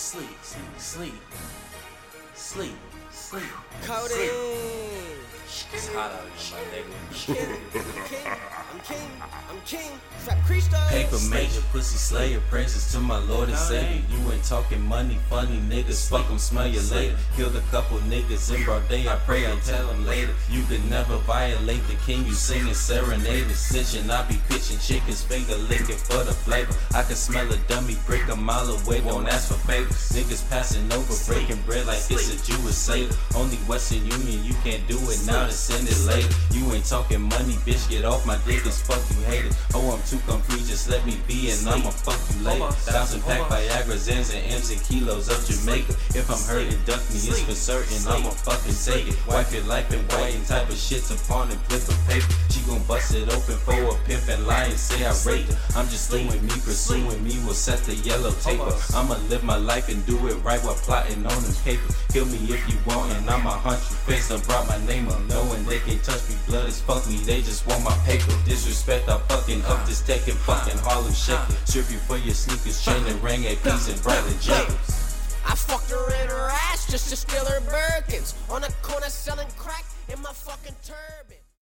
sleep, sleep, sleep, sleep. Codeine. It's hot out here, my nigga. I'm king. I'm king. I'm king. Trap Christo. Paper major, pussy slayer, praises to my Lord and Savior. You ain't talking money, funny niggas, fuck them, smell you later. Killed a couple niggas in broad day, I pray I tell them later. You could never violate the king, you singing serenade, stitching. I be pitching chickens, finger licking for the flavor. I can smell a dummy brick a mile away, don't ask for Niggas passing over, breaking bread like it's a Jewish Seder. Only Western Union, you can't do it now, to send it later. You ain't talking money, bitch, get off my dick, it's fuck you haters. Oh, I'm too complete, just let me be and I'ma fuck you later. Thousand pack Viagra, Zans and M's and kilos of Jamaica. If I'm hurting, duck me, it's for certain, I'ma fucking take it. Wipe your life in white and type of shit's upon and flip a paper. She gon' bust it open for a pimp and lie and say I raped her. I'm just doing me, pursuing me, will set the yellow taper. I'ma live my life and do it right while plotting on them paper. Kill me if you want, and I'ma hunt you face. I brought my name up, knowing they can't touch me. Blood is fuck me, they just want my paper. Disrespect, I fucking up this taking fucking Harlem shaking. Strip you for your sneakers, chain and ring a piece and Bradley Jacobs. I fucked her in her ass just to steal her Birkins. On the corner selling